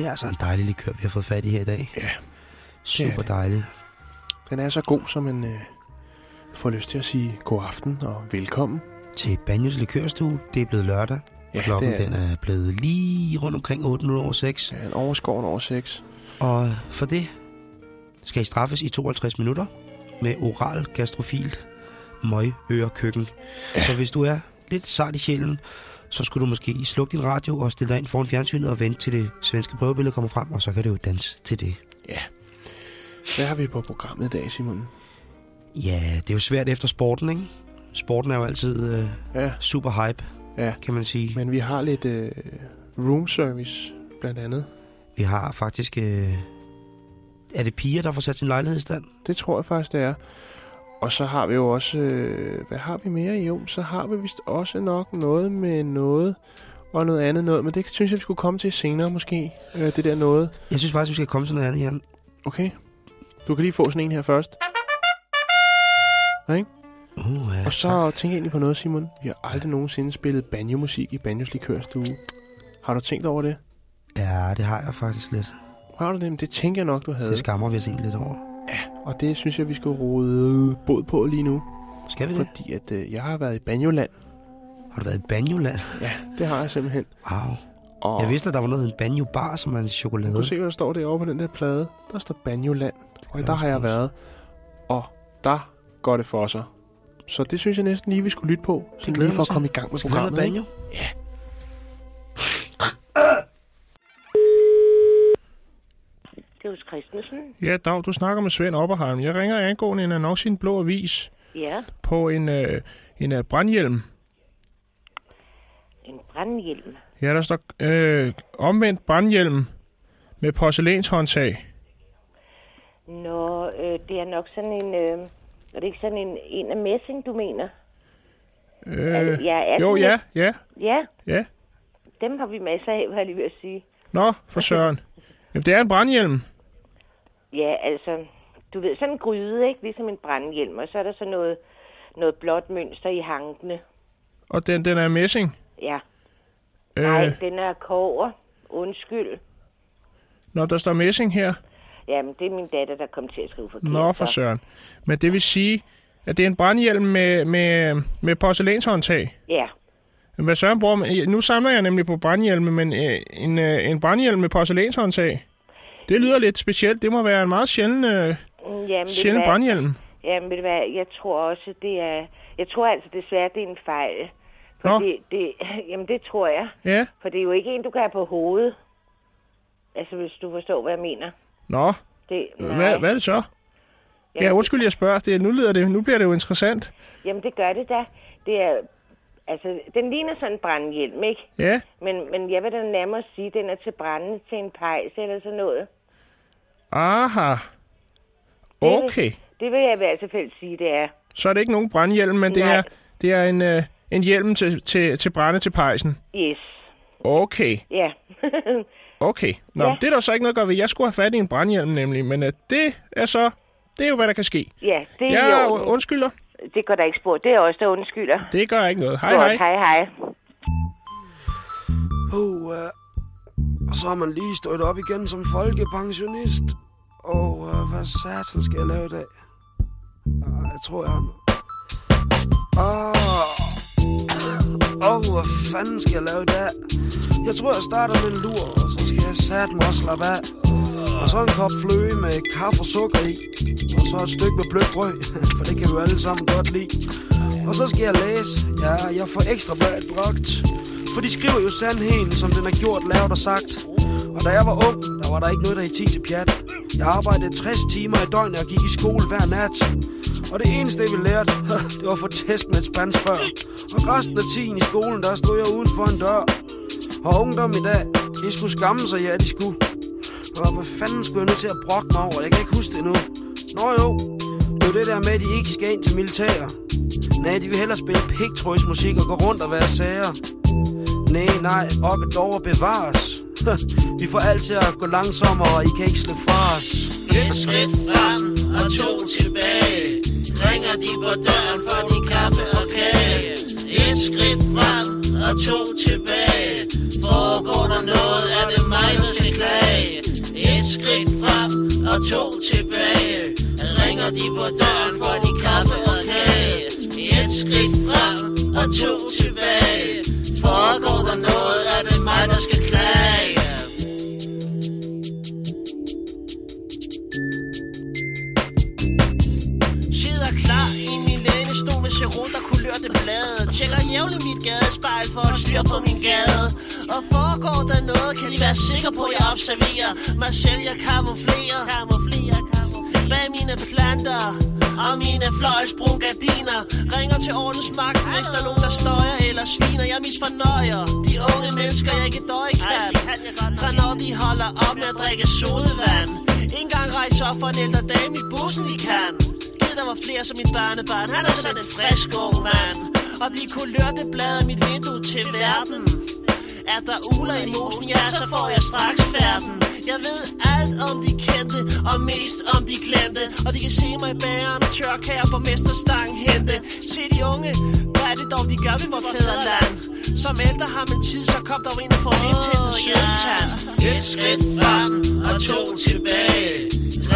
Det er altså en dejlig likør, vi har fået fat i her i dag. Ja. Super dejligt. Den er så god, som man øh, får lyst til at sige god aften og velkommen. Til Banjos Likørstue. Det er blevet lørdag. Ja, Klokken det er, den er blevet lige rundt omkring 8 minutter over 6. Ja, en overskoven over 6. Og for det skal I straffes i 52 minutter med oral gastrofilt møgørekøkken. Ja. Så hvis du er lidt sart i sjælen, så skulle du måske slukke din radio og stille dig ind foran fjernsynet og vente til det svenske prøvebillede kommer frem, og så kan det jo danse til det. Ja. Hvad har vi på programmet i dag, Simon? Ja, det er jo svært efter sporten, ikke? Sporten er jo altid øh, Ja, super hype, ja. kan man sige. Men vi har lidt øh, room service, blandt andet. Vi har faktisk... Øh, er det piger, der får sat sin lejlighed i stand? Det tror jeg faktisk, det er. Og så har vi jo også... Øh, hvad har vi mere? Jo, så har vi vist også nok noget med noget og noget andet noget. Men det synes jeg, vi skulle komme til senere måske. Øh, det der noget. Jeg synes faktisk, vi skal komme til noget andet, Jan. Okay. Du kan lige få sådan en her først. Ikke? Uh, ja, Og så tænk egentlig på noget, Simon. Vi har aldrig nogensinde spillet banjo-musik i Banjos Likørstue. Har du tænkt over det? Ja, det har jeg faktisk lidt. Har du det? Men det tænker jeg nok, du havde. Det skammer vi os egentlig lidt over. Og det synes jeg, vi skal rode båd på lige nu. Skal vi det? Fordi at øh, jeg har været i Banjoland. Har du været i Banjoland? Ja, det har jeg simpelthen. Wow. Og Jeg vidste, at der var noget, en Banjo Bar, som er en chokolade. du kan se, hvad der står derovre på den der plade. Der står Banjoland. Og der har jeg været. Og der går det for sig. Så det synes jeg næsten lige, vi skulle lytte på. Så glæder lige for at komme i gang med programmet. banjo? Det hos Christensen. Ja, Dag, du snakker med Svend Opperheim. Jeg ringer angående en annonce i en blå avis Ja, på en, øh, en øh, brandhjelm. en brandhjelm. Ja, der står øh, omvendt brandhjelm med porcelænshåndtag. Nå, øh, det er nok sådan en... Øh, er det ikke sådan en, en af messing, du mener? Øh, ja, er jo, ja, ja, Ja, ja. dem har vi masser af, var jeg lige ved at sige. Nå, for søren. Jamen, det er en brandhjelm. Ja, altså, du ved, sådan en gryde, ikke? Ligesom en brandhjelm. Og så er der så noget, noget blåt mønster i hankene. Og den, den er messing. Ja. Nej, Øh, den er kover. Undskyld. når der står messing her. Jamen, det er min datter, der kom til at skrive forkert. Nå, for søren. Men det vil sige, at det er en brandhjelm med, med, med porcelænshåndtag. Ja, Men Hvad søren bruger man? Nu samler jeg nemlig på brandhjelme, men øh, en, øh, en brandhjelm med porcelænshåndtag. Det lyder lidt specielt. Det må være en meget sjælden, øh, jamen, sjælden brandhjelm. Jamen, ved du hvad, jeg tror også, det er... Jeg tror altså desværre, det er en fejl. For Nå. det, jamen, det tror jeg. Ja, For det er jo ikke en, du kan have på hovedet. Altså, hvis du forstår, hvad jeg mener. nå. Det, nej. Hvad, hvad er det så? Ja, undskyld, jeg spørger. Det, nu, lyder det, nu bliver det jo interessant. Jamen, det gør det da. Det er... Altså, den ligner sådan en brandhjelm, ikke? Ja, Men, men jeg vil da nærmere sige, at den er til brænde til en pejs eller sådan noget. Aha. Okay. Det vil jeg i hvert fald sige, det er. Så er det ikke nogen brandhjelm, men det er, det er en, øh, en hjelm til, til, til brænde til pejsen. Yes. Okay, Ja. okay. Nå, Ja. det er der så ikke noget at gøre ved. Jeg skulle have fat i en brandhjelm nemlig, men øh, det er så... Det er jo, hvad der kan ske. ja, det er Jeg jo... undskylder. Det går der ikke spor. Det er også der undskylder. Det gør ikke noget. Hej, Godt, hej. hej, hej. Puh, uh, og så har man lige stået op igen som folkepensionist. Og øh, hvad satan skal jeg lave i dag? Ah, jeg tror, jeg har... Ah. Åh, oh, oh, hvad fanden skal jeg lave i dag? Jeg tror, jeg starter med en lur, og så skal jeg sat mig og slappe af. Og så en kop fløde med kaffe og sukker i. Og så et stykke med blødt brød, for det kan vi jo alle sammen godt lide. Og så skal jeg læse. Ja, jeg får ekstra bladet bragt. For de skriver jo sandheden, som den er gjort, lavet og sagt. Og da jeg var ung, der var der ikke noget, der i 10 til pjat. Jeg arbejdede 60 timer i døgnet og gik i skole hver nat. Og det eneste, vi lærte, det var at få test med et spanskrør. Og resten af tiden i skolen, der stod jeg uden for en dør. Og ungdom i dag, de skulle skamme sig, ja, de skulle. Og hvad fanden skulle jeg nu til at brokke mig over? Jeg kan ikke huske det nu. Nå jo, det er det der med, at de ikke skal ind til militær. Nej, de vil hellere spille pigtrøjsmusik og gå rundt og være sager. Nej, nej, op et dog bevares. Vi får alt til at gå langsommere, og I kan ikke slippe fra os. Et skridt frem og to tilbage. Ringer de på døren for de kaffe og kage. Et skridt frem og to tilbage. Foregår der noget, er det mig, der skal klage. Et skridt frem og to tilbage. Ringer de på døren for de kaffe og kage. Et skridt frem og to tilbage. Foregår der noget, er det mig, der skal klage? Sidder klar i min lænestol med serot der kulørte blade Tjekker jævnligt mit gadespejl for at styr på min gade. Og foregår der noget, kan de være sikre på, at jeg observerer? Mig selv, jeg kamuflerer Bag mine planter og mine fløjlsbrun gardiner Ringer til ordensmagten, hvis der er nogen, der støjer eller sviner. Jeg misfornøjer de unge mennesker, jeg ikke døj kan. Fra når de holder op med at drikke sodavand. Ingen gang rejse op for en ældre dame i bussen, de kan. Gid der var flere som mit barnebarn Han er sådan en frisk ung mand. Og de kulørte blade mit vindue til verden. Er der uler i mosen, ja, så får jeg straks færden Jeg ved alt om de kendte, og mest om de glemte. Og de kan se mig i bageren og tørkager på mesterstang hente. Se de unge, hvad er det dog, de gør ved vores fædreland? Som ældre har man tid, så kom der ind og få lidt til den sødtand Et skridt frem og to tilbage.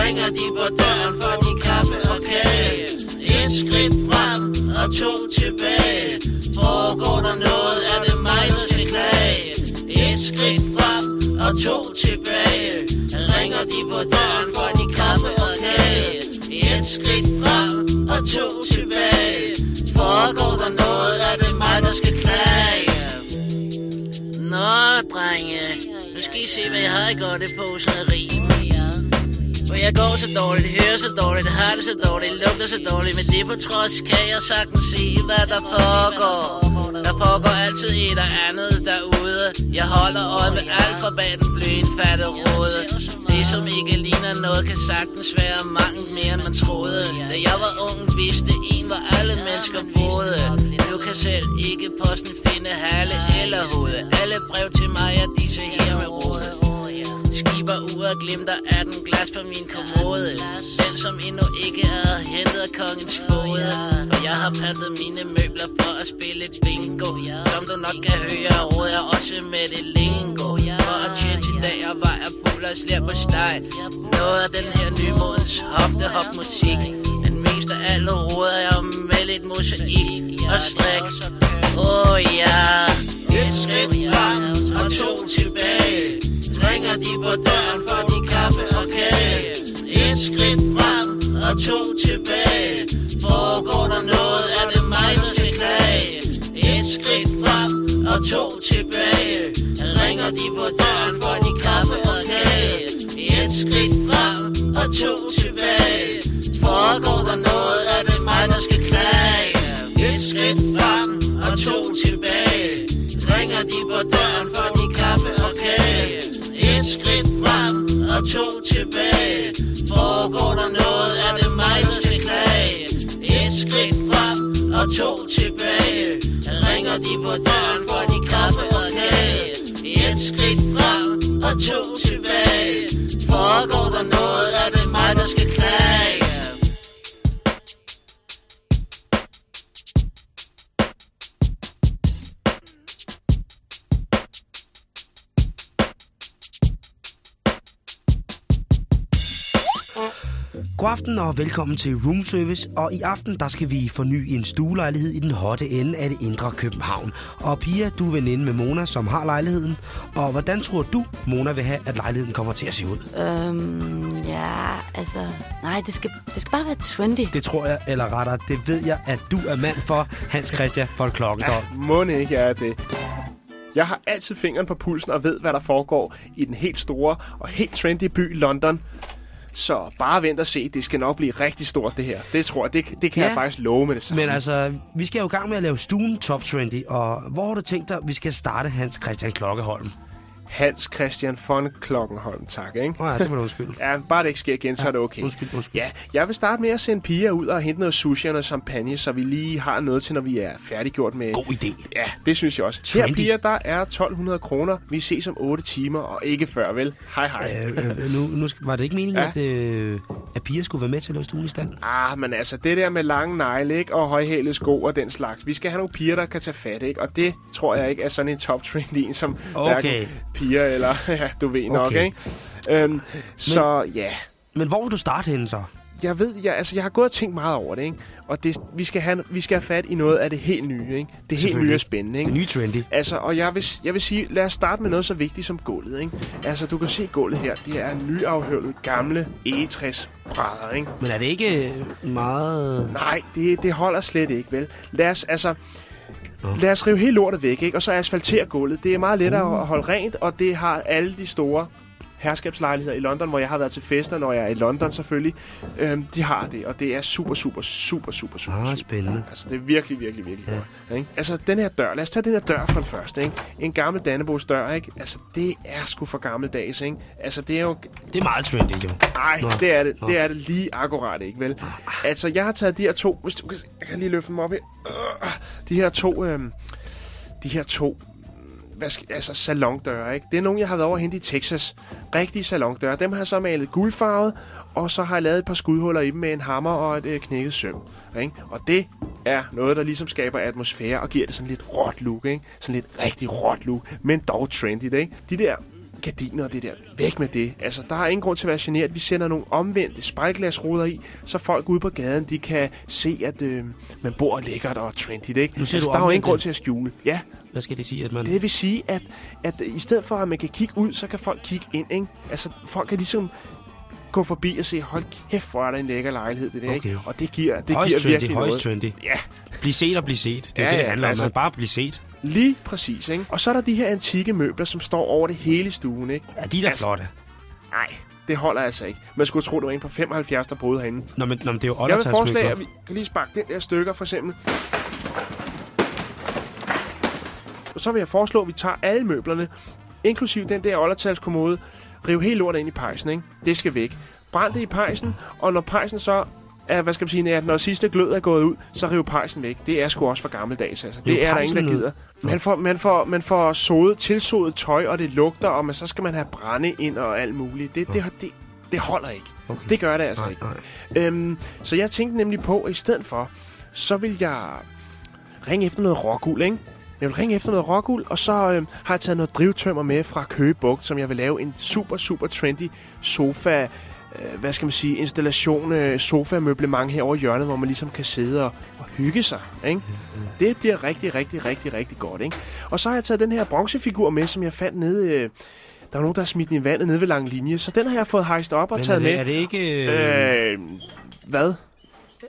Ringer de på døren for de kaffe og kage. Et skridt frem og to tilbage to tilbage. Ringer de på døren for de kaffe og kage. Et skridt frem og to tilbage. Foregår der noget, er det mig, der skal klage? Nå, drenge Nu skal I se, hvad jeg har i godt det posen for jeg går så dårligt, hører så dårligt, har det så dårligt, lugter så dårligt Men det på trods kan jeg sagtens se, hvad der foregår. Der foregår altid et og andet derude. Jeg holder øje med alt fra bag den blødindfattede Det som ligesom ikke ligner noget kan sagtens være mangt mere end man troede. Da jeg var ung vidste en hvor alle mennesker boede. Du kan selv ikke posten finde halle eller hoved Alle brev til mig er disse her med rode. Skiber ud og glimter af den glas på min kommode mand, som endnu ikke er hentet af kongens fod. Og jeg har pantet mine møbler for at spille bingo. Som du nok kan høre, råder jeg også med det lingo. For at tjene til dag og vej og buller og slær på steg. Noget af den her nymodens hoftehop musik. Men mest af alt råder jeg med lidt mosaik og strik. Åh oh, ja. Et skridt frem og to tilbage. Ringer de på døren for de kaffe og kage Et skridt frem og to tilbage. Foregår der noget, er det mig, der skal klage Et skridt frem og to tilbage. Ringer de på døren for de kaffe og kage? Et skridt frem og to tilbage. Foregår der noget, er det mig, der skal klage Et skridt frem og to tilbage. Ringer de på døren for de kaffe og kage? Et skridt og to tilbage Foregår der noget, er det mig, der skal klage? Et skridt frem og to tilbage. Ringer de på døren for de kaffe og kage Et skridt frem og to tilbage. Foregår der noget, er det mig, der skal klage? God aften og velkommen til Room Service. Og i aften der skal vi forny en stuelejlighed i den hotte ende af det indre København. Og Pia, du er veninde med Mona, som har lejligheden. Og hvordan tror du, Mona vil have, at lejligheden kommer til at se ud? Øhm, ja, altså... Nej, det skal, det skal bare være trendy. Det tror jeg, eller rettere, det ved jeg, at du er mand for, Hans Christian for klokken Ja, må ikke er det. Jeg har altid fingeren på pulsen og ved, hvad der foregår i den helt store og helt trendy by London. Så bare vent og se, det skal nok blive rigtig stort det her. Det tror jeg, det, det kan Ja. jeg faktisk love med det samme. Men altså, vi skal jo i gang med at lave stuen top trendy. Og hvor har du tænkt dig, vi skal starte Hans Christian Klokkeholm? Hans Christian von Klokkenholm, tak, ikke? Ja, det må du undskylde. Ja, bare det ikke sker igen, så er det okay. Undskyld, undskyld. Ja, jeg vil starte med at sende Pia ud og hente noget sushi og noget champagne, så vi lige har noget til, når vi er færdiggjort med... God idé. Ja, det synes jeg også. Trendy. Her, Pia, der er 1200 kroner. Vi ses om 8 timer, og ikke før, vel? Hej, hej. Øh, øh, nu, nu skal- var det ikke meningen, Ja. ja. at, øh, at piger skulle være med til at lave stuen i stand? Ah, men altså, det der med lange negle, ikke? Og højhælede sko og den slags. Vi skal have nogle piger, der kan tage fat, ikke? Og det tror jeg ikke er sådan en top trend en, som Okay. hverken piger eller... Ja, du ved nok, Okay. ikke? Øhm, så ja, Men hvor vil du starte henne så? jeg ved, jeg, altså, jeg har gået og tænkt meget over det, ikke? Og det, vi, skal have, vi skal have fat i noget af det helt nye, ikke? Det helt nye og spændende, ikke? Det nye trendy. Altså, og jeg vil, jeg vil sige, lad os starte med noget så vigtigt som gulvet, ikke? Altså, du kan se gulvet her. Det er nyafhøvlet gamle egetræsbrædder, ikke? Men er det ikke meget... Nej, det, det holder slet ikke, vel? Lad os, altså... Nå. Lad os rive hele lortet væk, ikke? Og så asfaltere gulvet. Det er meget lettere at holde rent, og det har alle de store herskabslejligheder i London, hvor jeg har været til fester, når jeg er i London selvfølgelig. Øhm, de har det, og det er super, super, super, super, super, Ah, super. spændende. Altså, det er virkelig, virkelig, virkelig Ja. godt. Ikke? Altså, den her dør. Lad os tage den her dør for det første, ikke? En gammel Dannebos dør, ikke? Altså, det er sgu for gammeldags, ikke? Altså, det er jo... Det er meget trendy, jo. Nej, det er det. Nå. Det er det lige akkurat ikke, vel? Altså, jeg har taget de her to... Hvis du kan, jeg kan lige løfte dem op her. Øh, De her to... Øh, de her to hvad skal, altså salondøre, ikke? Det er nogle, jeg har været over hente i Texas. Rigtige salondøre. Dem har jeg så malet guldfarvet, og så har jeg lavet et par skudhuller i dem med en hammer og et øh, knækket søm. Ikke? Og det er noget, der ligesom skaber atmosfære og giver det sådan lidt råt look, ikke? Sådan lidt rigtig råt look, men dog trendy, ikke? De der gardiner og det der, væk med det. Altså, der er ingen grund til at være generet. Vi sender nogle omvendte spejlglasruder i, så folk ude på gaden, de kan se, at øh, man bor lækkert og trendy, ikke? Nu siger altså, du der er jo ingen grund til at skjule. Ja, Hvad skal det sige, at man... det vil sige, at, at i stedet for, at man kan kigge ud, så kan folk kigge ind, ikke? Altså, folk kan ligesom gå forbi og se, hold kæft, hvor er der en lækker lejlighed, det der, Okay. ikke? Og det giver, det højst giver trendy, virkelig højst noget. trendy. Ja, Bliv set og bliv set. Det er Ja, det, det ja, handler altså- om. Bare blive set. lige præcis, ikke? Og så er der de her antikke møbler, som står over det hele stuen, ikke? Ja, de er da Altså- flotte. Nej, det holder altså ikke. Man skulle tro, det var en på 75, der boede herinde. Nå, men, nå, men det er jo Jeg vil foreslå, ottertalsmøbler. at vi kan lige sparke den der stykker, for eksempel. Og så vil jeg foreslå, at vi tager alle møblerne, inklusiv den der oldertalskommode, rive helt lortet ind i pejsen, ikke? Det skal væk. Brænd det i pejsen, og når pejsen så er, hvad skal man sige, at når sidste glød er gået ud, så rive pejsen væk. Det er sgu også for gammeldags, altså. Det, Riv det er der ingen, der gider. Man får, man får, man får sodet, tilsodet tøj, og det lugter, og man, så skal man have brænde ind og alt muligt. Det, det, det, det holder ikke. Okay. Det gør det altså Nej, ikke. nej. Øhm, så jeg tænkte nemlig på, at i stedet for, så vil jeg ringe efter noget råguld, ikke? Jeg vil ringe efter noget råguld, og så øhm, har jeg taget noget drivtømmer med fra Køge Bugt, som jeg vil lave en super, super trendy sofa, øh, hvad skal man sige, installation, øh, sofa-møblement herovre i hjørnet, hvor man ligesom kan sidde og, og hygge sig, ikke? Det bliver rigtig, rigtig, rigtig, rigtig godt, ikke? Og så har jeg taget den her bronzefigur med, som jeg fandt nede... Øh, der var nogen, der har smidt den i vandet nede ved lang linje, så den har jeg fået hejst op og Men er taget det, med. er det ikke... Øh, Øh, hvad?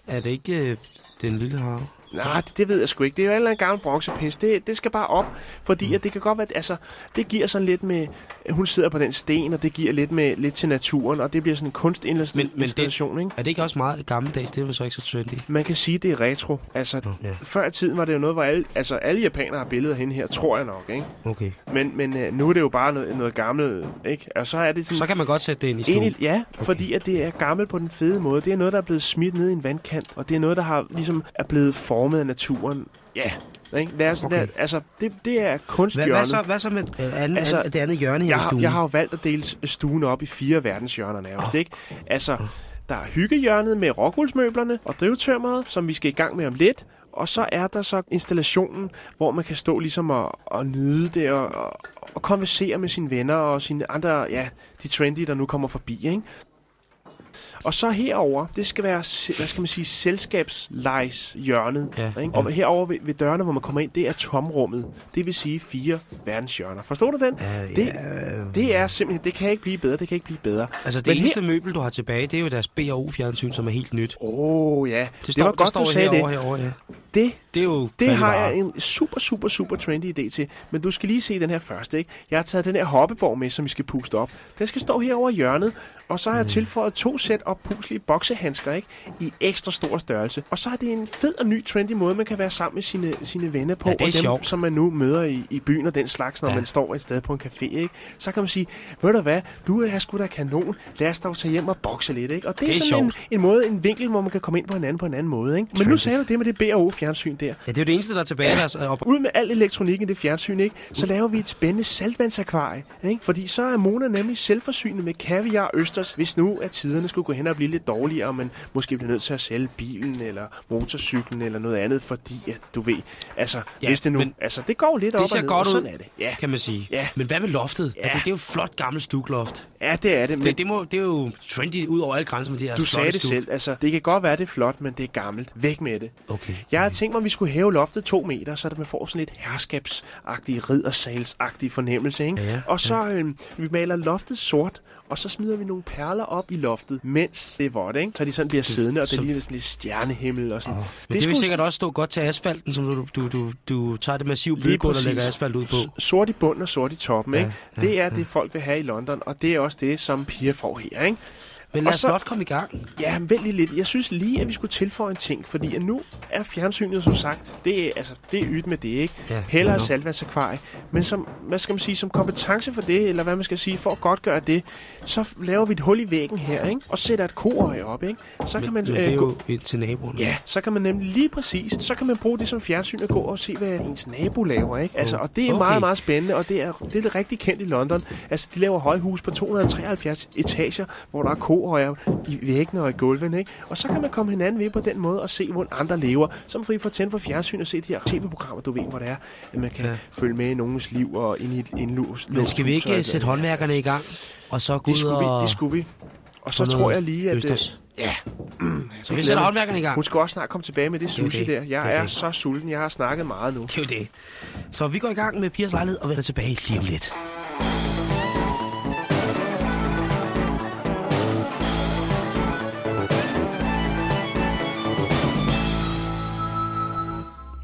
er det ikke øh, den lille have? Nej, det, det ved jeg sgu ikke. Det er jo en eller anden gammel bronzepins. Det, det skal bare op, fordi at det kan godt være, at altså, det giver sådan lidt med... Hun sidder på den sten, og det giver lidt, med, lidt til naturen, og det bliver sådan en Men- men det- kunstinstallation, ikke? Er det ikke også meget gammeldags? Det er vel så ikke så trendy. Man kan sige, det er retro. Altså, ja. før i tiden var det jo noget, hvor alle, altså, alle japanere har billeder henne her, tror jeg nok, ikke? Okay. Men, men øh, nu er det jo bare noget, noget gammelt, ikke? Og så er det sådan... Så kan man godt sætte det ind i stuen. Ja, okay. fordi at det er gammelt på den fede måde. Det er noget, der er blevet smidt ned i en vandkant, og det er noget, der har ligesom er blevet formet af naturen. Ja, ikke? Lad os, Okay. lad, altså, det, det er Hvad, kunsthjørnet. hvad, så, hvad så med øh, anden, Altså, det andet hjørne her jeg, i har, stuen? jeg har jo valgt at dele stuen op i fire verdenshjørner nærmest, ikke? Altså, der er hyggehjørnet med rockwoolsmøblerne og drivtømmeret, som vi skal i gang med om lidt. Og så er der så installationen, hvor man kan stå ligesom og, og nyde det og, og, og konversere med sine venner og sine andre, ja, de trendy, der nu kommer forbi, ikke? Og så herover, det skal være, hvad skal man sige, selskabslejshjørnet. Ja, ikke? ja. Og herover ved, ved dørene, hvor man kommer ind, det er tomrummet. Det vil sige fire verdenshjørner. Forstår du den? Ja, det, ja, det er simpelthen, det kan ikke blive bedre, det kan ikke blive bedre. Altså, det Men eneste møbel, du har tilbage, det er jo deres B&O-fjernsyn, som er helt nyt. Åh, oh, ja. Det, Det, står, var det godt, står du sagde det. herovre, herovre, ja. Det, Det er jo det har jeg en super, super, super trendy idé til. Men du skal lige se den her første, ikke? Jeg har taget den her hoppeborg med, som vi skal puste op. Den skal stå herovre i hjørnet. Og så har Mm. jeg tilføjet to sæt oppuslige boksehandsker, ikke? I ekstra stor størrelse. Og så er det en fed og ny trendy måde, man kan være sammen med sine, sine venner på. Ja, det er og dem, sjovt. som man nu møder i, i byen og den slags, når Ja. man står et sted på en café, ikke? Så kan man sige, ved du hvad, du er sgu da kanon. Lad os dog tage hjem og bokse lidt, ikke? Og det, Det er er sådan en, sjovt. en måde, en vinkel, hvor man kan komme ind på hinanden på en anden måde, ikke? Men nu Trendy. sagde du det med det B&O fjernsyn der. Ja, det er jo det eneste, der er tilbage. Ja. Op. Ud med al elektronik i det fjernsyn, ikke? Så laver vi et spændende saltvandsakvarie, ikke? Fordi så er Mona nemlig selvforsynet med kaviar østers, hvis nu at tiderne skulle gå hen og blive lidt dårligere, og man måske bliver nødt til at sælge bilen eller motorcyklen eller noget andet, fordi at du ved, altså, Ja, hvis det nu, men altså, det går lidt op Det ser og ned, godt og ud, sådan er det. Ja, kan man sige. Ja. Men hvad med loftet? Ja. Altså, det er jo flot gammelt stukloft. ja, det er det, men Det, det, må, det er jo trendy ud over alle grænser med de her du sagde flotte det stuk. selv, altså, det kan godt være, det er flot, men det er gammelt. Væk med det. Okay. Jeg havde tænkt mig, at vi skulle hæve loftet to meter, så man får sådan lidt herskabsagtig, riddersalsagtig fornemmelse. Ikke? Ja, og så øh, vi maler loftet sort, og så smider vi nogle perler op i loftet, mens det er vådt, ikke? Så de sådan bliver siddende, og det ligner sådan lidt stjernehimmel og sådan. Men det, det vil sikkert også stå godt til asfalten, som du, du, du, du tager det massive bygegulv og lægger asfalt ud på. s- Sort i bunden og sort i toppen, Ja, ikke? ja, det er det, folk vil have i London, og det er også det, som piger får her, ikke? Men lad os så- blot komme i gang. Ja, vent lige lidt. Jeg synes lige, at vi skulle tilføje en ting, fordi at nu er fjernsynet, som sagt, det er, altså, det er ydt med det, ikke? Ja, Heller er saltvandsakvarie. Men som, hvad skal man sige, som kompetence for det, eller hvad man skal sige, for at godt gøre det, så laver vi et hul i væggen her, ikke? Og sætter et koøje op, ikke? Så kan man, Men det er øh, gå, jo ind til naboen. Ja, så kan man nemlig lige præcis, så kan man bruge det som fjernsyn og gå og se, hvad ens nabo laver, ikke? Altså, og det er Okay. meget, meget spændende, og det er, det er rigtig kendt i London. Altså, de laver højhus på 273 etager, hvor der er koøjer i væggene og i gulvene, ikke? Og så kan man komme hinanden ved på den måde og se, hvor andre lever. Som for I får tændt for fjernsyn og se de her tv-programmer, du ved, hvor det er, at man kan Ja. følge med i nogens liv og ind i et indlås. Men skal vi ikke sætte håndværkerne i gang? Og så gå Det skulle vi, og... det skulle vi. Og så tror jeg lige, at... øh, østers? Ja. Så vi sætter håndværkerne i gang. Hun skal også snart komme tilbage med det Det er sushi det. der. Det Jeg er er det. så sulten. Jeg har snakket meget nu. Det er jo det. Så vi går i gang med Piers lejlighed og vender tilbage lige om lidt.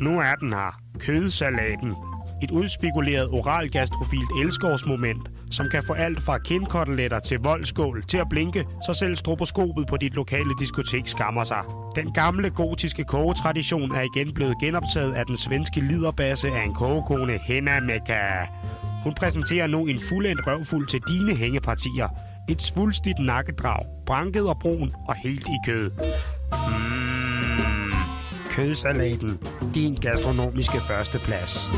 Nu er den her. Kødsalaten. Et udspekuleret oralgastrofilt elskovsmoment, som kan få alt fra kindkoteletter til voldskål til at blinke, så selv stroboskopet på dit lokale diskotek skammer sig. Den gamle gotiske kogetradition er igen blevet genoptaget af den svenske liderbasse af en kogekone, Henna Mekka. Hun præsenterer nu en fuldendt røvfuld til dine hængepartier. Et svulstigt nakkedrag, branket og brun og helt i kød. Mm. Kødsalaten. Din gastronomiske førsteplads.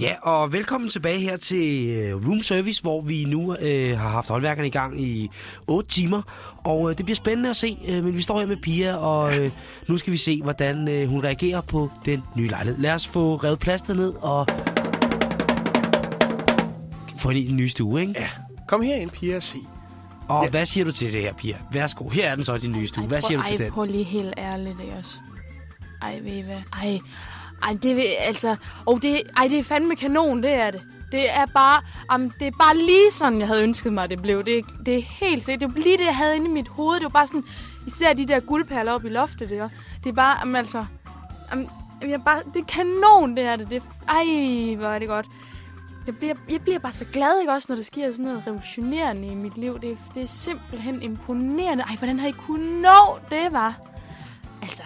Ja, og velkommen tilbage her til øh, Room Service, hvor vi nu øh, har haft håndværkerne i gang i 8 timer. Og øh, det bliver spændende at se, øh, men vi står her med Pia, og øh, nu skal vi se, hvordan øh, hun reagerer på den nye lejlighed. Lad os få revet plaster ned og få hende i den nye stue, ikke? Ja. Kom her ind, Pia, og se. Og Ja. hvad siger du til det her, Pia? Værsgo, her er den så, din nye stue. Hvad prøv- siger du til ej, den? prøv lige helt ærligt, ikke også? Ej, ved I hvad? Ej, ej, det er altså... Og det, ej, det er fandme kanon, det er det. Det er bare, um, det er bare lige sådan, jeg havde ønsket mig, det blev. Det, det er helt sikkert. Det var lige det, jeg havde inde i mit hoved. Det var bare sådan, især de der guldperler op i loftet, det, det er bare, um, altså... Um, jeg bare, det er kanon, det er det. det ej, hvor er det godt. Jeg bliver, jeg bliver bare så glad, ikke også, når der sker sådan noget revolutionerende i mit liv. Det, er- det er simpelthen imponerende. Ej, hvordan har I kunnet nå det, var? Altså,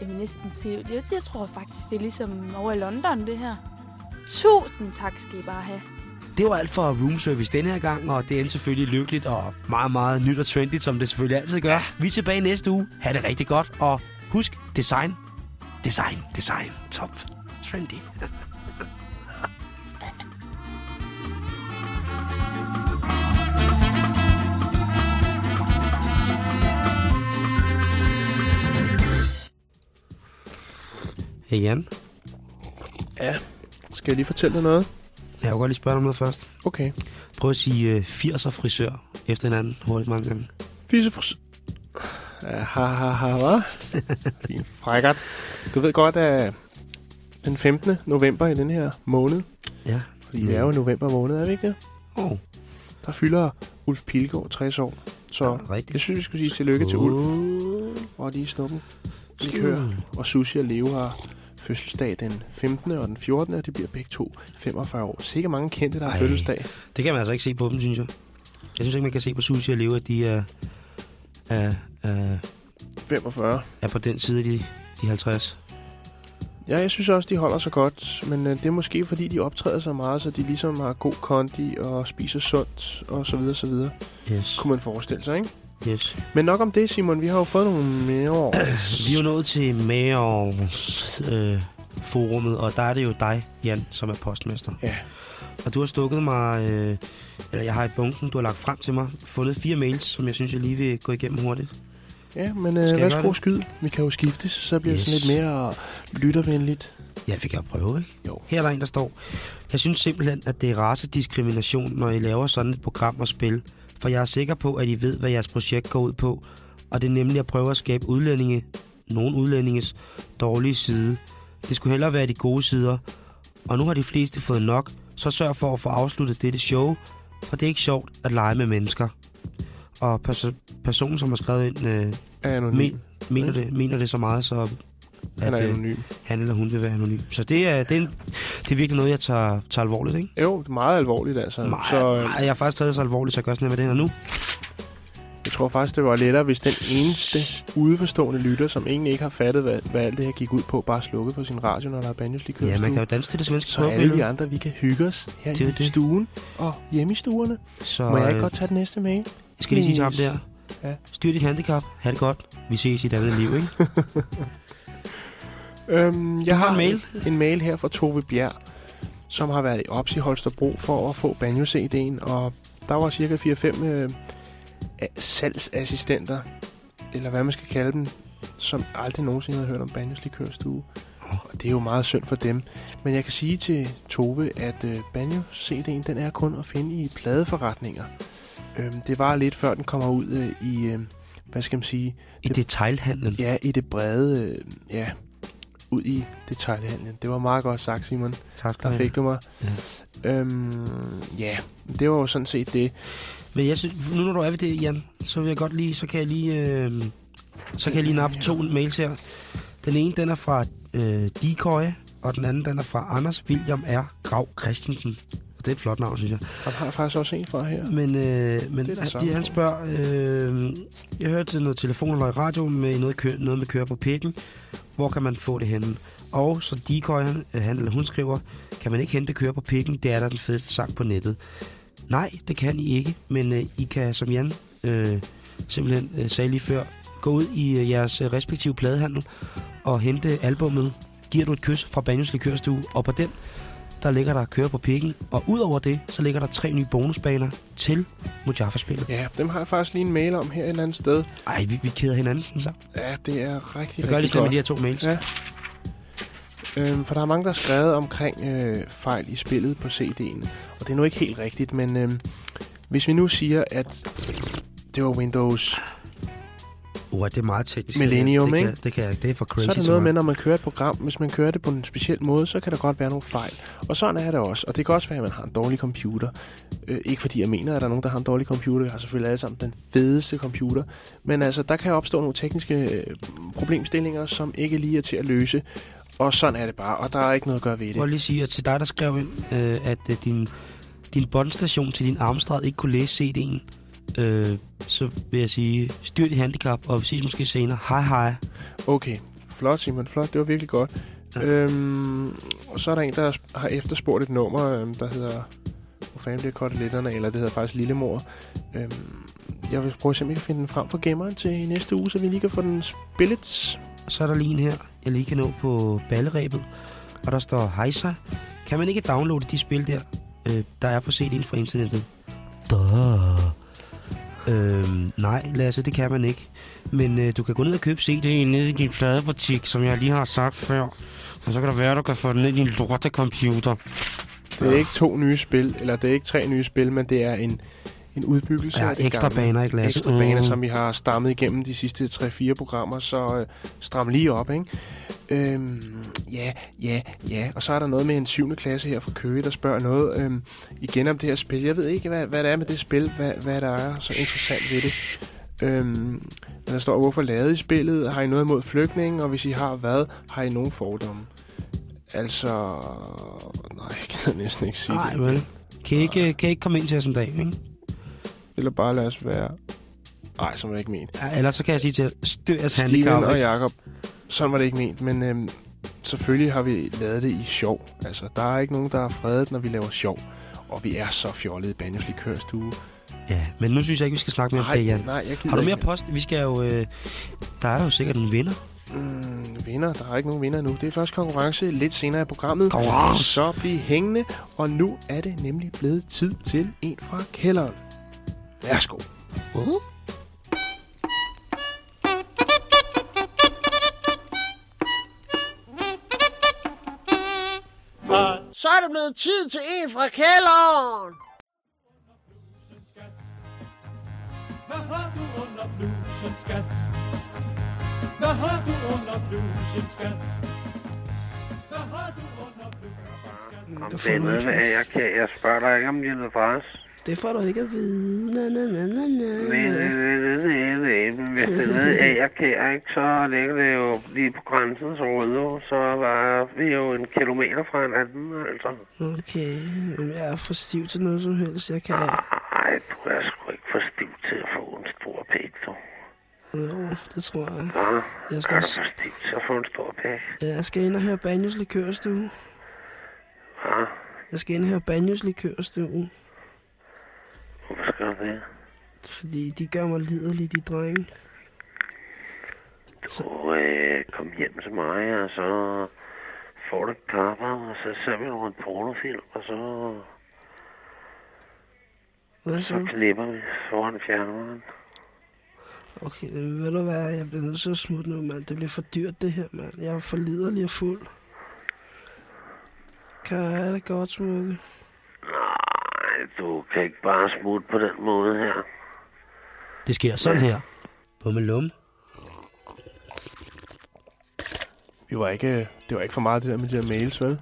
jeg vil næsten sige, jeg, jeg tror faktisk, det er ligesom over i London, det her. Tusind tak skal I bare have. Det var alt for room service denne her gang, og det endte selvfølgelig lykkeligt og meget, meget nyt og trendigt, som det selvfølgelig altid gør. Vi er tilbage næste uge. Ha' det rigtig godt, og husk, design, design, design, top, trendy. Hey Jan, Ja. Skal jeg lige fortælle dig noget? jeg vil godt lige spørge dig om noget først. Okay. Prøv at sige uh, 80'er frisør efter hinanden hurtigt mange gange. Fisefris... Ja, ha, ha, ha, hvad? Frækkert. Du ved godt, at den 15. november i den her måned, Ja. fordi det er jo november måned, er det ikke det? Åh, oh, Der fylder Ulf Pilgaard 60 år. Så rigtigt. jeg synes, vi skulle sige tillykke til Ulf. Skål. Og lige snuppen. Likør. Og Sushi og Leo har fødselsdag den 15. og den 14. og de bliver begge to 45 år. Sikkert mange kendte, der har Ej. fødselsdag. Det kan man altså ikke se på dem, synes jeg. Jeg synes ikke, man kan se på Sushi og Leve, at de er, er, er, 45. er på den side af de, de 50. Ja, jeg synes også, de holder sig godt, men øh, det er måske fordi, de optræder så meget, så de ligesom har god kondi og spiser sundt og så videre, så videre. Yes. Kunne man forestille sig, ikke? Yes. Men nok om det, Simon. Vi har jo fået nogle mere... Vi er jo nået til Mayors øh, forumet, og der er det jo dig, Jan, som er postmester. Ja. Og du har stukket mig, øh, eller jeg har i bunken, du har lagt frem til mig, fundet fire mails, som jeg synes, jeg lige vil gå igennem hurtigt. Ja, men øh, værsgo skyd. Vi kan jo skiftes, så bliver yes. det sådan lidt mere lyttervenligt. Ja, vi kan jo prøve, ikke? Jo. Her er der en, der står, jeg synes simpelthen, at det er racediskrimination, når I laver sådan et program og spil, for jeg er sikker på, at I ved, hvad jeres projekt går ud på, og det er nemlig at prøve at skabe udlændinge, nogle udlændinges dårlige side. Det skulle hellere være de gode sider, og nu har de fleste fået nok, så sørg for at få afsluttet dette show, for det er ikke sjovt at lege med mennesker. Og pers- personen, som har skrevet ind, øh, anonym. men, mener, det, mener det så meget, så Han er øh, anonym. han eller hun vil være anonym. Så det er, det er, en, det er virkelig noget, jeg tager, tager alvorligt, ikke? Jo, det er meget alvorligt, altså. Nej, så øh, nej, jeg har faktisk taget det så alvorligt, så jeg gør sådan her med det her nu. jeg tror faktisk, det var lettere, hvis den eneste udeforstående lytter, som egentlig ikke har fattet, hvad, hvad alt det her gik ud på, bare slukkede på sin radio, når der er banjoslikør Ja, man kan jo danse til det svenske Så alle de prøvebillede. andre, vi kan hygge os her Det i det. stuen og hjemme i stuerne. Så Må jeg ikke øh, godt tage den næste mail? jeg skal lige sige til ham der. Ja. Styr dit handicap. Ha' det godt. Vi ses i et andet liv, ikke? Øhm, jeg har en mail. en mail her fra Tove Bjerg, som har været i Ops i Holstebro for at få banjo-CD'en, og der var cirka 4-5 øh, salgsassistenter, eller hvad man skal kalde dem, som aldrig nogensinde har hørt om Banjos Likørstue. Og det er jo meget synd for dem. Men jeg kan sige til Tove, at øh, Banjo-CD'en, den er kun at finde i pladeforretninger. Øhm, det var lidt før den kommer ud øh, i, øh, hvad skal man sige, I detailhandlen. Ja, i det brede, øh, ja, ud i detaljhandlen. Det var meget godt sagt, Simon. Tak skal Der du have. fik du mig. Ja. Øhm, ja, det var jo sådan set det. Men jeg synes, nu når du er ved det, Jan, så vil jeg godt lige, så kan jeg lige, øh, så kan jeg lige nappe to mails her. Den ene, den er fra øh, Decoy, og den anden, den er fra Anders William R. Grav Christensen. Det er et flot navn, synes jeg. Der har jeg faktisk også en fra her. Men, øh, men Det han, de, han spørger, øh, jeg hørte noget telefon eller i radio med noget, kø, noget med køre på pikken. Hvor kan man få det henne? Og så Decoy, han, øh, han eller hun skriver, kan man ikke hente køre på pikken? Det er da den fedeste sang på nettet. Nej, det kan I ikke, men øh, I kan, som Jan øh, simpelthen øh, sagde lige før, gå ud i øh, jeres øh, respektive pladehandel og hente albummet Giver du et kys fra Banjos Likørstue, og på den, der ligger der køre på pikken, og udover det, så ligger der tre nye bonusbaner til Mojaffa-spillet. Ja, dem har jeg faktisk lige en mail om her et eller andet sted. Ej, vi, vi keder hinanden sådan så. Ja, det er rigtig, Jeg gør lige med de her to mails. Ja. Øhm, for der er mange, der har skrevet omkring øh, fejl i spillet på CD'en. Og det er nu ikke helt rigtigt, men øh, hvis vi nu siger, at det var Windows, Uh, det er meget teknisk. Millennium, det, ikke? kan, det, kan, jeg- det er for crazy. så er der noget med, når man kører et program, hvis man kører det på en speciel måde, så kan der godt være nogle fejl. Og sådan er det også. Og det kan også være, at man har en dårlig computer. Øh, ikke fordi jeg mener, at der er nogen, der har en dårlig computer. Jeg har selvfølgelig alle sammen den fedeste computer. Men altså, der kan opstå nogle tekniske øh, problemstillinger, som ikke lige er til at løse. Og sådan er det bare, og der er ikke noget at gøre ved Jeg det. vil lige sige, at til dig, der skrev ind, øh, at øh, din, din båndstation til din armstrad ikke kunne læse CD'en, øh, så vil jeg sige, styr dit handicap, og vi ses måske senere. Hej hej. Okay, flot Simon, flot. Det var virkelig godt. Ja. Øhm, og så er der en, der har efterspurgt et nummer, øhm, der hedder... Hvor fanden bliver koteletterne? Eller det hedder faktisk Lillemor. Øhm, jeg vil prøve simpelthen at finde den frem for gemmeren til næste uge, så vi lige kan få den spillet. Så er der lige en her, jeg lige kan nå på balleræbet, og der står Hejsa. Kan man ikke downloade de spil der, øh, der er på CD'en fra internettet? Duh. Øhm, nej, Lasse, det kan man ikke. Men øh, du kan gå ned og købe CD'en nede i din pladebutik, som jeg lige har sagt før. Og så kan der være, at du kan få den ned i din lorte computer. Det er ikke to nye spil, eller det er ikke tre nye spil, men det er en, en udbyggelse Ja, af det ekstra gamle. baner, ikke Lasse? Ekstra baner, Mm. som vi har stammet igennem de sidste 3-4 programmer, så øh, stram lige op, ikke? Øhm, ja, ja, ja. Og så er der noget med en 7. klasse her fra Køge, der spørger noget øhm, igen om det her spil. Jeg ved ikke, hvad, hvad det er med det spil, hvad, hvad der er så interessant ved det. Øhm, der står, hvorfor lavede I spillet? Har I noget imod flygtninge? Og hvis I har hvad, har I nogen fordomme? Altså... Nej, jeg gider næsten ikke sige Nej, det. vel. Kan I ikke, kan I ikke komme ind til os en dag, ikke? Eller bare lad os være... Nej, som var det ikke ment. Ja, ellers så kan jeg sige til styr jeres Steven handicap. og? Jakob, sådan var det ikke ment, men øhm, selvfølgelig har vi lavet det i sjov. Altså, der er ikke nogen, der er fredet, når vi laver sjov. Og vi er så fjollede i Banjos Likørstue. Ja, men nu synes jeg ikke, vi skal snakke mere om det, Jan. nej, jeg Har du mere post? Vi skal jo... Øh, der er jo sikkert en vinder. Mm, vinder, der er ikke nogen vinder nu. Det er først konkurrence lidt senere i programmet. Konkurrence. Så bliv hængende, og nu er det nemlig blevet tid til en fra kælderen. Værsgo. Uh. Så er det blevet tid til en fra kælderen. Hvad har du under blusen, skat? Hvad har du under blusen, skat? Hvad har du under blusen, skat? Om det er jeg, kan, jeg spørger dig ikke om din adresse. Det får du ikke at vide. Na, na, na, na, na, Nej, nej, nej, nej, nej, hvis det er jeg kan ikke, så ligger det jo lige på grænsen til Rødovre, så var vi jo en kilometer fra hinanden, altså. Okay, jeg er for stiv til noget som helst. Jeg kan... Nej, du er sgu ikke for stiv til at få en stor pæk, du. Jo, det tror jeg. Ja, Jeg skal er også... for stiv til at få en stor pæk? Jeg skal ind og høre Banjos likørstue. Ja, Jeg skal ind og høre Banjos likørstue. Hvorfor skal du det? Fordi de gør mig liderlig, de drenge. Du øh, kom hjem til mig, og så får du et kaffe, og så ser vi nogle pornofilm, og så, Hvad så så? klipper vi foran fjerneren. Okay, ved du hvad? Jeg bliver nødt til at smutte nu, mand. Det bliver for dyrt, det her, mand. Jeg er for liderlig og fuld. Kan jeg have det godt, smukke? Nej, du kan ikke bare smutte på den måde her. Det sker sådan her. Bummelum. Vi var ikke, det var ikke for meget det der med de der mails, vel?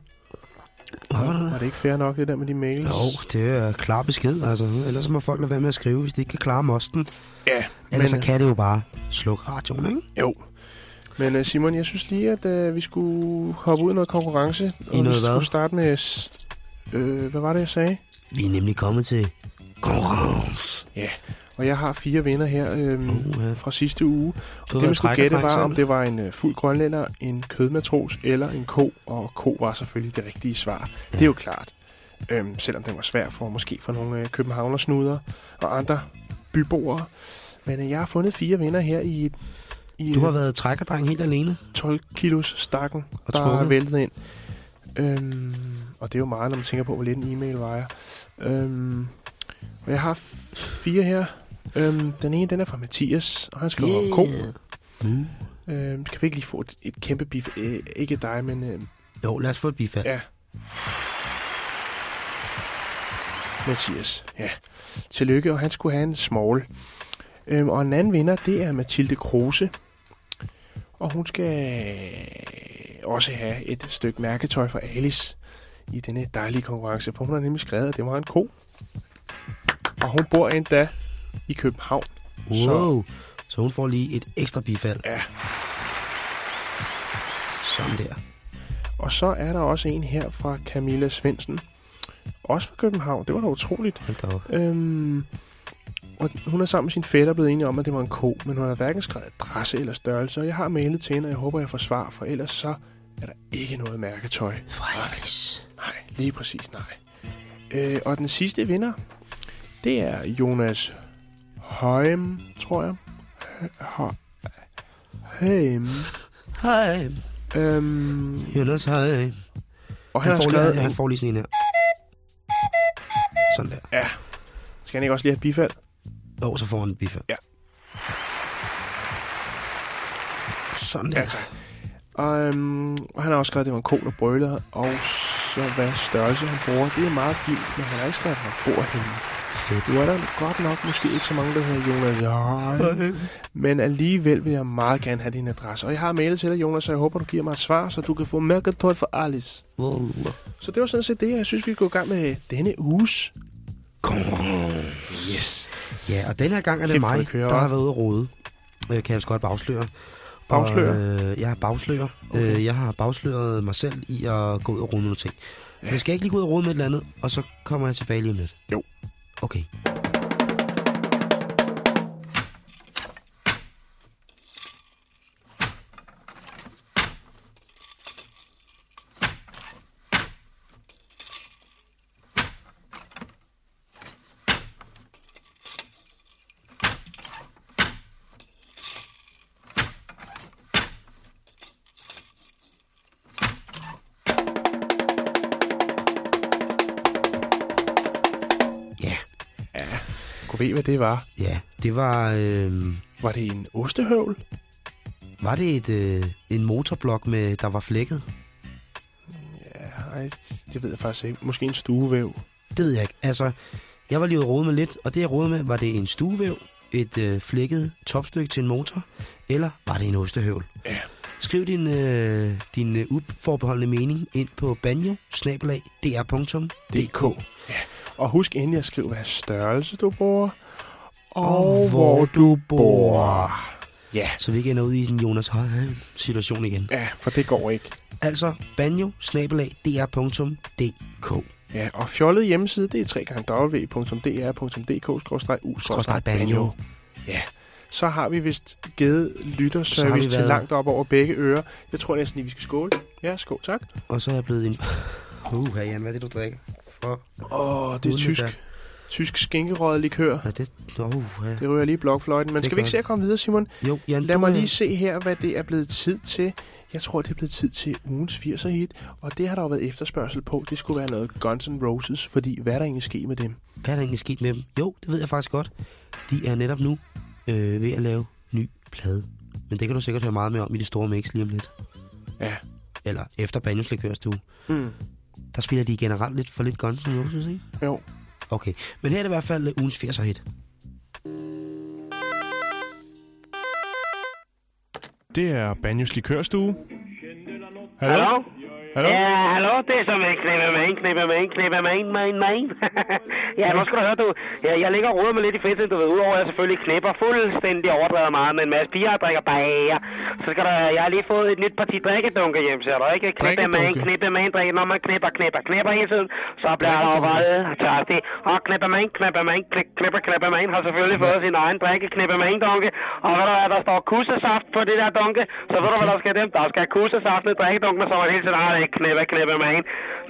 Hvad var det? Var det ikke fair nok, det der med de mails? Jo, det er klar besked, altså. Ellers må folk lade være med at skrive, hvis de ikke kan klare mosten. Ja, Ellers men, så kan det jo bare slukke radioen, ikke? Jo. Men øh, Simon, jeg synes lige, at øh, vi skulle hoppe ud i noget konkurrence. og noget vi hvad? skulle starte med... Øh, hvad var det, jeg sagde? Vi er nemlig kommet til konkurrence. Ja, og jeg har fire vinder her øh, Uh, ja. fra sidste uge. Og det, været skulle gætte, var, om det var en øh, fuld grønlænder, en kødmatros eller en ko. Og ko var selvfølgelig det rigtige svar. Ja. Det er jo klart. Øhm, selvom den var svær for måske for nogle øh, københavnersnuder og andre byboere. Men øh, jeg har fundet fire vinder her i, i Du har øh, været trækkerdreng helt alene. 12 kilos stakken, Og der er trukket. væltet ind. Øhm, og det er jo meget, når man tænker på, hvor lidt en e-mail vejer. Øhm, og jeg har fire her. Øhm, den ene, den er fra Mathias, og han skriver yeah. ko. Mm. Øhm, kan vi ikke lige få et, et kæmpe bif? Øh, ikke dig, men... Øh, Jo, lad os få et bifald. ja. Mathias, ja. Tillykke, og han skulle have en small. Øhm, og en anden vinder, det er Mathilde Kruse. Og hun skal også have et stykke mærketøj fra Alice i denne dejlige konkurrence, for hun har nemlig skrevet, at det var en ko. Og hun bor endda i København. Wow. Så hun får lige et ekstra bifald. Ja. Sådan der. Og så er der også en her fra Camilla Svendsen. Også fra København. Det var da utroligt. Hold da op. Øhm, og hun er sammen med sin fætter blevet enige om, at det var en ko, men hun har hverken skrevet adresse eller størrelse, og jeg har mailet til hende, og jeg håber, jeg får svar, for ellers så er der ikke noget mærketøj. Fra Alice. Nej, lige præcis nej. Øh, og den sidste vinder, det er Jonas Højem, tror jeg. Hø- Højem. Hej. Øhm, Jonas, hej. og han, Han får, skrevet... lige, han får lige sådan en her. Sådan der. Skal han ikke også lige have et bifald? Jo, så får han bifald. Ja. Sådan der. Ja, tak. Og, øhm, og han har også skrevet, at det var en ko, der brølede, og så hvad størrelse han bruger. Det er meget fint, men han har ikke skrevet, at han bor henne. Nu er der godt nok måske ikke så mange, der hedder Jonas. Ja. Men alligevel vil jeg meget gerne have din adresse. Og jeg har mailet til dig, Jonas, så jeg håber, du giver mig et svar, så du kan få mærketøj for Alice. Så det var sådan set det, jeg synes, vi går i gang med denne uges. Yes. Ja, og den her gang er det Kæft, mig, kører, der har været ude rode. Øh, kan jeg godt bagsløre. Bagsløre? Og, øh, jeg har bagslør. Okay. Øh, jeg har bagsløret mig selv i at gå ud og rode nogle ting. Ja. Jeg skal ikke lige gå ud og rode med et eller andet, og så kommer jeg tilbage lige om lidt. Jo. Okay. Ved, hvad det var. Ja, det var... Øh, Var det en ostehøvl? var det et, øh, en motorblok, med, der var flækket? Ja, ej, det ved jeg faktisk ikke. Måske en stuevæv. Det ved jeg ikke. Altså, jeg var lige ude rode med lidt, og det jeg rode med, var det en stuevæv, et øh, flækket topstykke til en motor, eller var det en ostehøvl? Ja. Skriv din, øh, din øh, uforbeholdende mening ind på banjo DK. Ja. Og husk endelig at skrive, hvad størrelse du bruger, og, Og hvor hvor du bor. Ja. Så vi ikke ender ud i en Jonas Højheim situation igen. Ja, for det går ikke. Altså banjo dr.dk Ja, og fjollet hjemmeside, det er www.dr.dk-u-banjo. Ja, så har vi vist givet Så har lytterservice vi til langt op over begge ører. Jeg tror næsten lige, vi skal skåle. Ja, skål, tak. Og så er jeg blevet en... Uh, hey Jan, hvad er det, du drikker? For... Åh, oh, det er tysk, der. tysk skænkerøget likør. Ja, det... Uh, ja. Det ryger lige blokfløjten. Men Det skal vi ikke se at komme videre, Simon? Jo, Jan, Lad mig lige se her, hvad det er blevet tid til. Jeg tror, det er blevet tid til ugens 80'er hit, og det har der jo været efterspørgsel på. Det skulle være noget Guns N' Roses, fordi hvad er der egentlig sket med dem? Hvad er der egentlig sket med dem? Jo, det ved jeg faktisk godt. De er netop nu øh, ved at lave ny plade. Men det kan du sikkert høre meget mere om i det store mix lige om lidt. Ja. Eller efter Banjos Likørstue. Mm. Der spiller de generelt lidt for lidt Guns N' Roses, ikke? Jo. Okay, men her er det i hvert fald øh, ugens 80'er hit. Det er Banjos Likørstue. Hallo? Hallo? Ja, hallo, det er som en knippe med en, knippe med en, knippe med en, med en, med en. ja, nu skal du høre, du. Ja, jeg ligger og roder med lidt i fedtet, du ved. Udover at jeg selvfølgelig knipper fuldstændig overdrevet meget med en masse piger, der drikker bager. Så skal der, jeg har lige fået et nyt parti drikkedunke hjem, ser du ikke? Knippe med en, Drikkedunke? knippe med en, drikke. Når man knipper, knipper, knipper hele tiden, så bliver der bare tørstig. Og knippe med en, knippe med en, klipper, klipper med en, har selvfølgelig fået sin egen drikke, knippe med en dunke. Og ved du hvad, der står kussesaft på det der dunke, så ved du, hvad der skal dem? Der skal kussesaft i drikkedunken, så man hele tiden har det knippe, knippe med en.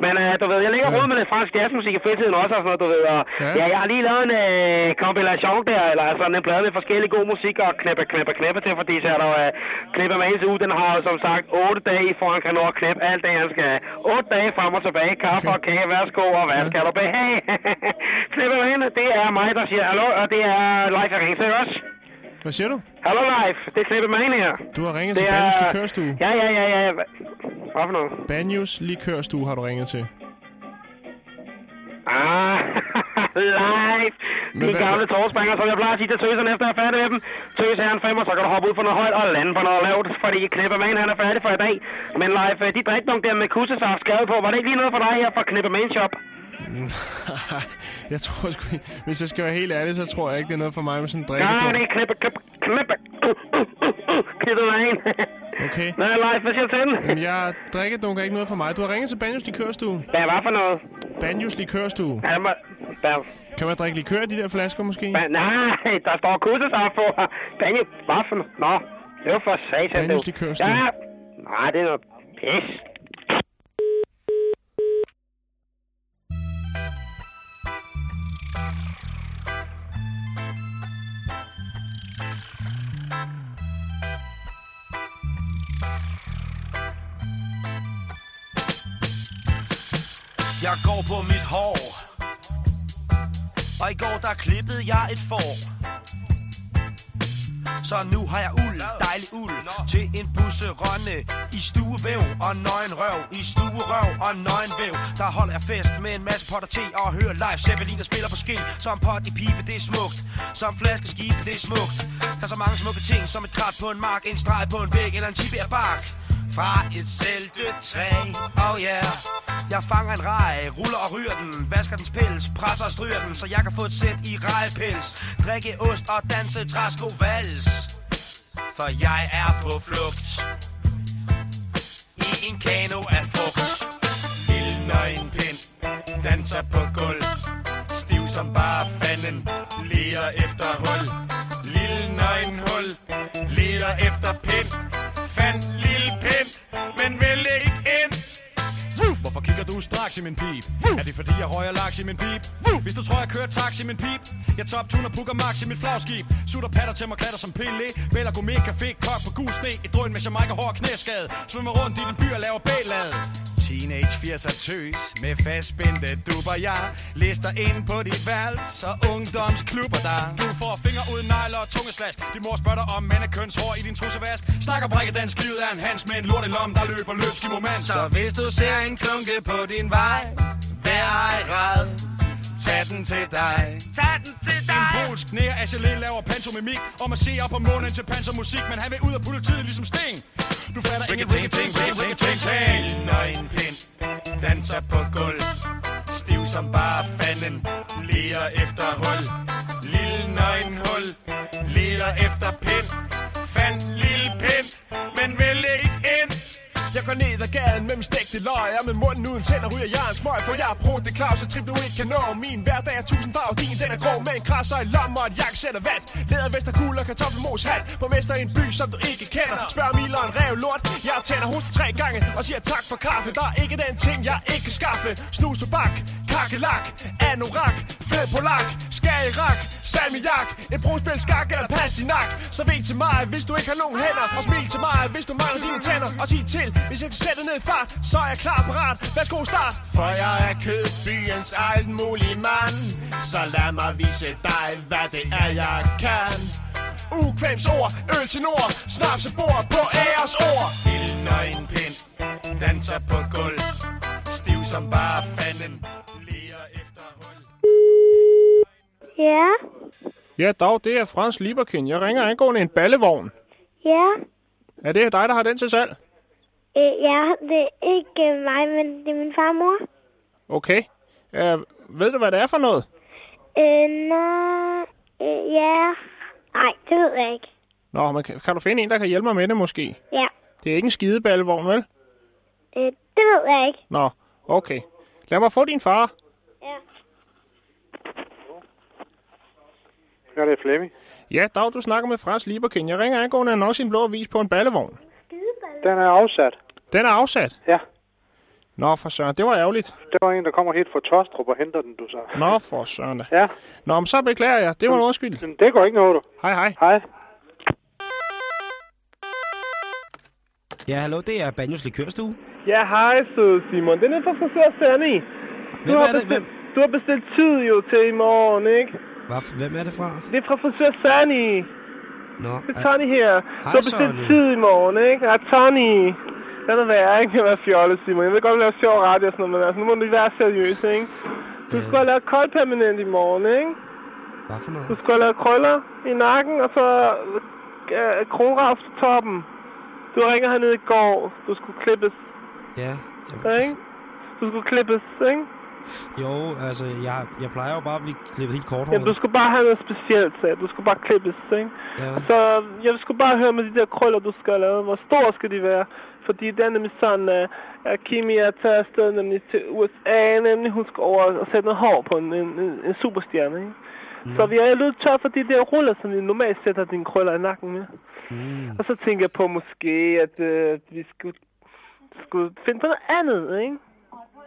Men øh, du ved, jeg ligger og roder med lidt fransk jazzmusik i fritiden også, og sådan noget, du ved. Og, Ja. ja. jeg har lige lavet en øh, kompilation der, eller sådan en plade med forskellig god musik og knippe, knippe, knippe til, fordi så er der øh, knippe med ens uge, den har som sagt 8 dage, for han kan nå at knippe alt det, han skal. 8 dage frem og tilbage, kaffe Okay. og kage, værsgo, og hvad Ja. skal du behage? knippe med en, det er mig, der siger hallo, og det er Leif Ringse også. Hvad siger du? Hallo Leif, det er Knippe en her. Du har ringet Det til er- Banjos Likørstue. Ja, ja, ja, ja. Hva- Hvad for noget? Banjos Likørstue har du ringet til. Ah, live. Men Min hvad- gamle torspringer, som jeg plejer at sige til tøserne, efter jeg er færdig med dem. Tøs er en femmer, så kan du hoppe ud for noget højt og lande på noget lavt, fordi Knippe Man, han er færdig for i dag. Men live, øh, de drikdunk der med kussesaft skrevet på, var det ikke lige noget for dig her fra Knippe Man Shop? jeg tror sgu Hvis jeg skal være helt ærlig, så tror jeg ikke, det er noget for mig med sådan en Nej, drikkedunk. det er Knippe, Knippe, Knippe, Knippe Man. Okay. Nej, live, hvad siger du til den? Men jeg drikkedunk er ikke noget for mig. Du har ringet til Banjos Likørstue. Hvad var for noget? Banjos Likørstue. Ja? Hvad? Kan man drikke likør i de der flasker måske? Hvad? Nej, der står kussesaft på. Banjo, hvad for noget? Nå, det var for satan. Banjos du. likørstue. Ja, nej, det er noget pis. Jeg går på mit hår. Og i går der klippede jeg et får. Så nu har jeg uld, dejlig uld Til en busse rønne I stuevæv og nøgen røv I stuerøv og nøgen væv. Der holder jeg fest med en masse potter te Og hører live Zeppelin der spiller på skin Som pot i pibe, det er smukt. Som flaskeskib, det er smukt. Der er så mange smukke ting Som et krat på en mark En streg på en væg eller en tibærbark fra et selvdødt træ, oh yeah. Jeg fanger en rej, ruller og ryger den Vasker dens pels, presser og stryger den Så jeg kan få et sæt i rejpels. Drikke ost og danse træsko vals For jeg er på flugt. I en kano af frugt. Lille en pind Danser på gulv. Stiv som bare fanden Leder efter hul. Lille nøgen hul Leder efter pind. Fand lille pind. Du straks i min pip. Er det fordi jeg røger laks i min pip? Hvis du tror jeg kører taxi i min pip. Jeg top tuner pukker max i mit flagskib. Sutter patter til mig klatter som pille Vælger gourmet café, kok på gul sne. Et drøn med Jamaica hår knæskade. Svømmer rundt i den by og laver bælade Teenage 80'er tøs med fastspændte dubber Jeg lister ind på dit værelse og ungdomsklubber der Du får fingre uden negler og tungeslask Din mor spørger dig om mandekønshår i din trussevask Snakker brække dansk livet er en hans med en lort i lom Der løber løbsk i moment. Så hvis du ser en klunke på din vej Vær ej red Tag den til dig. Tag den til dig. En polsk nær laver pantomimik Om at se op på månen til pansermusik Men han vil ud af politiet ligesom Sting du fatter ingen ting, ting, ting, ting, ting, ting Nøgen pind Danser på gulv. Stiv som bare fanden Leder efter hul. Lille nøgen hul Leder efter pind. Fand lille pind Men vil ikke ind. Jeg går ned skæren med min stegte løg Og med munden uden tænder ryger jeg en smøg. For jeg er brugt det klav, så trip du ikke kan nå. Min hverdag er tusind farver, din den er grå. Med en krasser i lommen og et jakkesæt af vat Leder vester guld og kartoffelmos hat. På mester i en by, som du ikke kender. Spørg Mila en rev lort. Jeg tænder hos tre gange og siger tak for kaffe. Der er ikke den ting, jeg ikke kan skaffe. Snus, tobak, kakelak, anorak Fed polak, skær i rak, salmiak. Et brugspil, skak eller pastinak. Så ved til mig, hvis du ikke har nogen hænder. Og smil til mig, hvis du mangler dine tænder. Og sig til, hvis jeg kan sætte ned i fart Så er jeg klar parat, værsgo start. For jeg er kødbyens alt mulige mand. Så lad mig vise dig, hvad det er jeg kan. Ukvæms ord, øl til nord. Snaps bord på æres ord. Lille nøgen pind Danser på gulv. Stiv som bare fanden Leder efter hul. Ja, Ja, dag, det er Frans Lieberkind. Jeg ringer angående en ballevogn. ja. Er det dig, der har den til salg? Øh, ja, det er ikke øh, mig, men det er min far og mor. Okay. Uh, ved du, hvad det er for noget? Øh, nå, øh, ja. Nej, det ved jeg ikke. Nå, men kan, kan du finde en, der kan hjælpe mig med det måske? Ja, Det er ikke en skideballevogn, vel? øh, det ved jeg ikke. Nå, okay. Lad mig få din far. Ja. Ja, det er Flemming. Ja, Dag, du snakker med Frans Lieberkind. Jeg ringer angående en annonce i en blå avis på en ballevogn. Den er afsat. Den er afsat? Ja. Nå, for søren, det var ærgerligt. Det var en, der kommer helt fra Tostrup og henter den, du så. Nå, for søren da. Ja. Nå, men så beklager jeg. Det var en undskyld. Men det går ikke noget, du. Hej, hej. Hej. Ja, hallo, det er Banjos Likørstue. Ja, hej, søde Simon. Det er nede fra frisør Sanni. Hvem er det? Hvem? Du har bestilt tid jo til i morgen, ikke? Hvad, hvem er det fra? Det er fra frisør Sanni. Nå, Det er Tony her. Du Hej, har bestilt tid i morgen, ikke? Ja, Tony. Lad det være, ikke? Jeg være fjollet, Simon. Jeg ved godt, lave sjov radio og sådan noget, men altså, nu må du være seriøs, ikke? Du skulle have lavet kold permanent i morgen, ikke? Hvad for noget? Du skulle have lavet krøller i nakken, og så øh, kronraps på toppen. Du ringer hernede i går. Du skulle klippes, Ja, ikke? Du skulle klippes, ikke? Jo, altså, jeg, jeg plejer jo bare at blive klippet helt kort Jamen, du skulle bare have noget specielt, sagde. Du skulle bare klippes, ikke? Ja. Så jeg skulle bare høre med de der krøller, du skal lavet. Hvor store skal de være? Fordi det er nemlig sådan, at, Kimi er taget afsted nemlig til USA, nemlig hun skal over og sætte noget hår på en, en, en, en superstjerne, ikke? Mm. Så vi er lidt tør for de der ruller, som vi normalt sætter dine krøller i nakken med. Mm. Og så tænker jeg på måske, at øh, vi skulle, skulle finde på noget andet, ikke?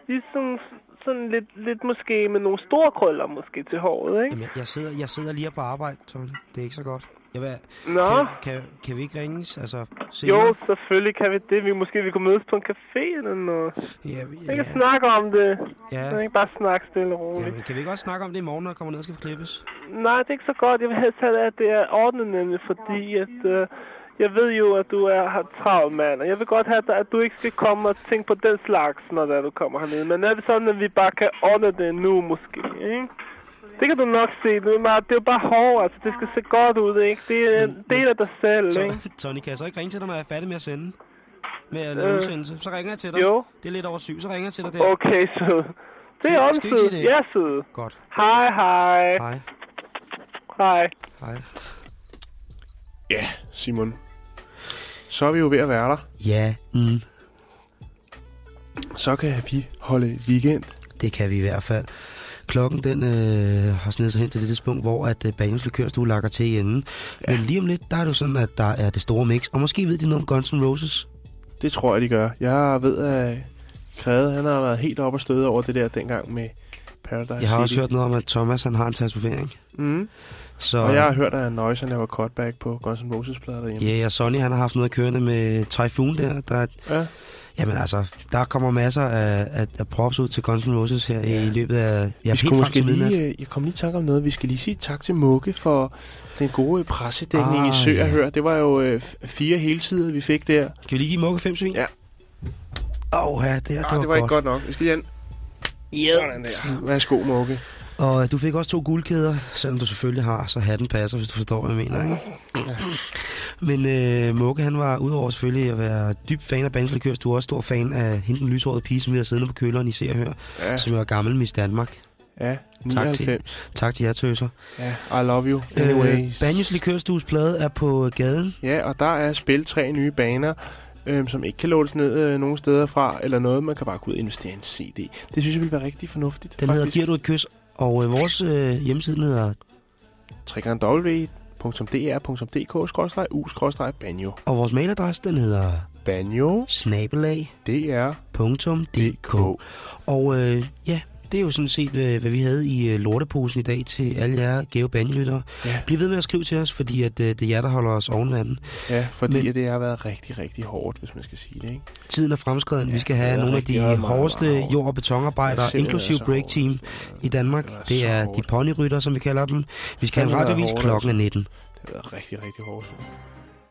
Ligesom sådan lidt, lidt måske med nogle store krøller måske til håret, ikke? Jamen, jeg, jeg, sidder, jeg sidder lige på arbejde, Tony. Det er ikke så godt. Jeg vil, Nå. Kan, kan, kan vi ikke ringes? Altså, senere? Jo, selvfølgelig kan vi det. Vi måske vi kunne mødes på en café eller noget. Ja, vi, Vi kan snakke om det. Ja. Vi kan ikke bare snakke stille og roligt. Jamen, kan vi ikke også snakke om det i morgen, når jeg kommer ned og skal klippes? Nej, det er ikke så godt. Jeg vil helst have, at det er ordnet nemlig, fordi at, øh, jeg ved jo, at du er har travlt mand, og jeg vil godt have, at du ikke skal komme og tænke på den slags, når der, du kommer hernede. Men er det sådan, at vi bare kan ordne det nu måske, ikke? Det kan du nok se. Det er, det er jo bare hårdt, altså. Det skal se godt ud, ikke? Det er en del af dig selv, Så, ikke? Tony, kan jeg så ikke ringe til dig, når jeg er færdig med at sende? Med at Øh, lave udsendelse? Så ringer jeg til dig. jo. Det er lidt over syv, så ringer jeg til dig der. Okay, sød. Det er omsød. det? Ja, sød. Godt. Hej, hej. Hej. Hej. Hej. Ja, Simon. Så er vi jo ved at være der. Ja, mm. Så kan vi holde weekend. Det kan vi i hvert fald. Klokken den øh, har snedet sig hen til det tidspunkt, hvor at øh, Banjos Likørstue lakker til i enden. Ja. Men lige om lidt, der er det jo sådan, at der er det store mix. Og måske ved de noget om Guns N' Roses. Det tror jeg, de gør. Jeg ved, at Kræde, han har været helt oppe og støde over det der dengang med Paradise Jeg har også City. hørt noget om, at Thomas han har en tatovering. Mm. Så, Og jeg har hørt, at Noise han laver cutback på Guns N' Roses plader derhjemme. Ja, og Sonny han har haft noget at kørende med Typhoon der. der Ja. Jamen altså, der kommer masser af, af, af props ud til Guns N' Roses her ja. i løbet af... Ja, vi skulle måske lige, øh, jeg kom lige i tanke om noget. Vi skal lige sige tak til Mugge for den gode pressedækning Ah, i Sø ja. Hør. Det var jo øh, fire helsider, vi fik der. Kan vi lige give Mugge fem svin? Ja. Åh, oh, ja, det, det, Ah, var, det var ikke godt nok. Vi skal igen. Ja. Værsgo, Mugge. Og du fik også to guldkæder, selvom du selvfølgelig har, så hatten passer, hvis du forstår, hvad jeg mener. Ikke? Ja. Men øh, Mugge, han var udover selvfølgelig at være dyb fan af Bands Likörs, du er også stor fan af hende den lyshårede pige, som vi har siddende på køleren i Se og Hør, Ja. som jo er gammel Miss Danmark. Ja, Tak til, 99. tak til jer, tøser. Ja, I love you. Anyways. Øh, Banjos Likørstues plade er på gaden. Ja, og der er spil tre nye baner, øhm, som ikke kan lånes ned øh, nogen steder fra, eller noget. Man kan bare gå ud og investere i en CD. Det synes jeg vil være rigtig fornuftigt. Den hedder Giver du et kys, og øh, vores øh, hjemmeside hedder, www.dr.dk-u-banjo. og vores mailadresse, den hedder Banjo. snabelag. dr.dk. Og øh, ja, det er jo sådan set, øh, hvad vi havde i øh, lorteposen i dag til alle jer gave bandlyttere. Ja. Bliv ved med at skrive til os, fordi at, øh, det er jer, der holder os ovenvanden. Ja, fordi Men- det har været rigtig, rigtig hårdt, hvis man skal sige det, ikke? Tiden er fremskreden. Ja, vi skal det have nogle af de meget, hårdeste meget jord- og betonarbejdere, Ja, så break hårdt. team i Danmark. Det så er de ponyrytter, som vi kalder dem. Vi skal have en radiovis klokken er altså. 19. Det har været rigtig, rigtig hårdt.